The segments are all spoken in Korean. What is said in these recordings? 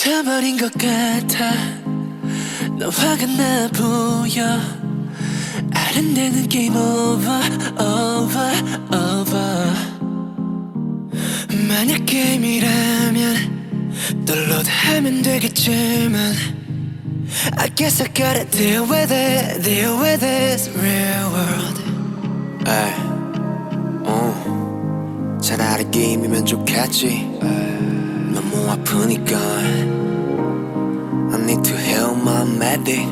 미쳐버린 것 같아 너 화가 나 보여 아른대는 게임 오버 오버 오버 만약 게임이라면 도로드하면 되겠지만 I guess I gotta deal with it Deal with this real world 에이, 어, 차라리 게임이면 좋겠지. 너무 아프니까. My medic.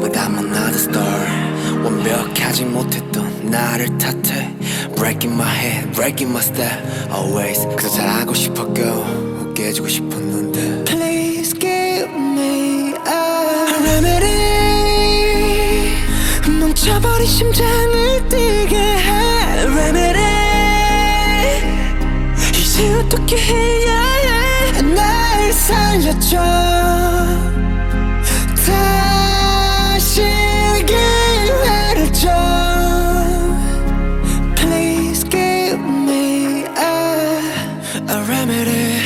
But I'm another star. 완벽하지 못했던 나를 탓해. Breaking my head, breaking my step. Always 그저 잘하고 싶었고, 웃겨주고 싶었는데. Please give me a remedy 멈춰버린 심장을 뛰게 해 remedy 이제 어떻게 해야 해 날 살려줘 기회를 줘 Please give me a, a remedy,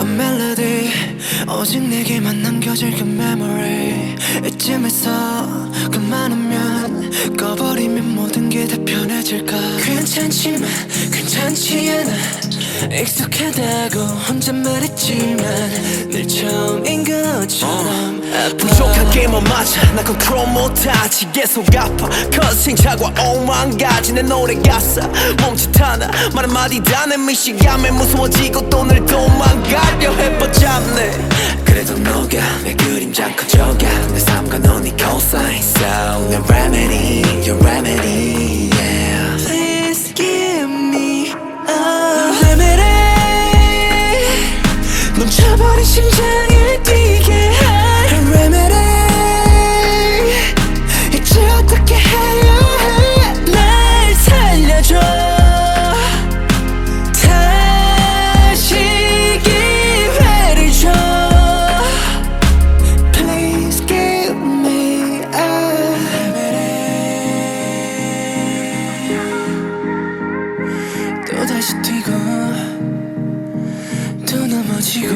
a melody. 오직 내게만 남겨질 그 memory. 이쯤에서 그만하면 꺼버리면 모든 게 다 편해질까? 괜찮지만 괜찮지 않아 익숙하다고 혼자 말했지만 늘 처음인 것처럼 부족한 게이머 맞아 날 컨트롤 못하지. 계속 아파. 'cause 시행착오와 오만 가지. 내 노래 가사 몸짓 하나 말 한마디 다 내 미시감에 무서워지고 또 늘 도망가려 해 but 잡네. 그래도 너가 내 그림자 커져가. 내 삶과 너네 cosign So 내 remedy, your remedy, 지고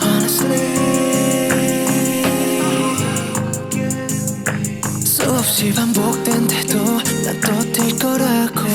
Honestly 수없이 반복된데도 난또뛸 거라고